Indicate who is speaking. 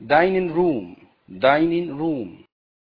Speaker 1: dining room. Dining room.